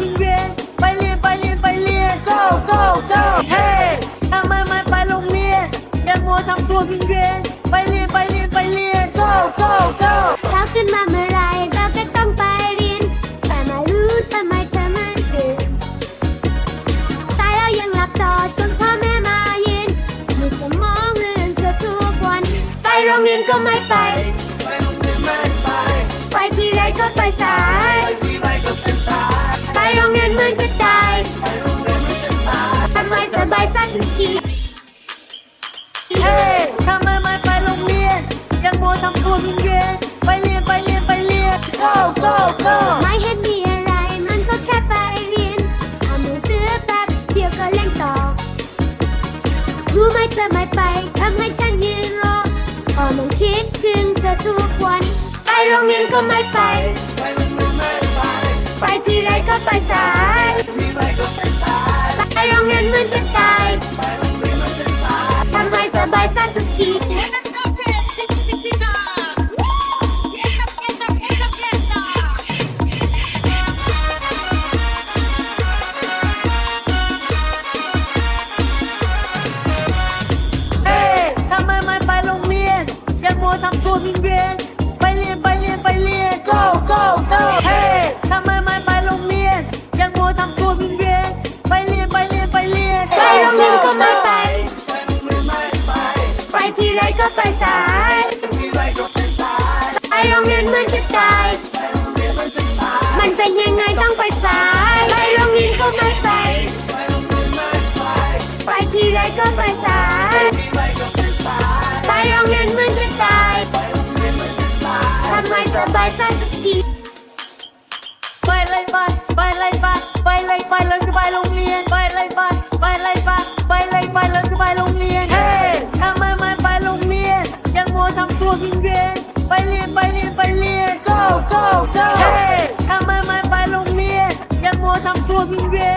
วิงเวียนไปเรียนไปเรียนไปเรียน go go go เฮ้ทำไมไม่ไปโรงเรียนยังมัวทำตัววิงเวียนไปเรียนไปเรียนไปเรียน go go go เช้าขึ้นมาเมื่อไรเราก็ต้องไปเรียน แต่ไม่รู้ทำไมเธอไม่ตื่นสายแล้วยังหลับต่อจนพ่อแม่มาเย็นมีสมองเรื่องเธอทุกวัน ไปโรงเรียนก็ไม่ไป ไปโรงเรียนไม่ไป ไปที่ไรก็ไปสาย ระต่ายทำไมสบายสักทีเฮ้ทำไมไม่ไปโรงเรียน ยังโมทำตัววิงเวียนไปเรียนไปเรียนไปเรียน go go go ไม่เห็นมีอะไรมันก็แค่ไปเรียนทำหนังสือแป๊บเดียวก็เล่นต่อ รู้ไหมเธอไม่ไปทำให้ฉันยืนรอพอมันคิดถึงเธอทุกวัน ไปโรงเรียนก็ไม่ไป ไปทีไรก็ไปสายไปที่ไรก็เป็นสายไปโรงเรียนเหมือนจะตายไปโรงเรียนไม่เป็นสายทำไมสบายสักทีเฮ้ทำไมไม่ไปโรงเรียนยังมัวทำตัววิงเวียนไปเรียนไปเรียนไปเรียน ไปทีไรก็ไปสายไปโรงเรียนมันจะตาย มันเป็นยังไงต้องไปสายไปโรงเรียนก็ไม่ไป ไปทีไรก็ไปสายไปโรงเรียนมันจะตายทำไมสบายสั้น ไปเรียนไปเรียนไปเรียน go go go เฮ้ทำไมไม่ไปโรงเรียนยังมัวทำตัววิ่งเวีย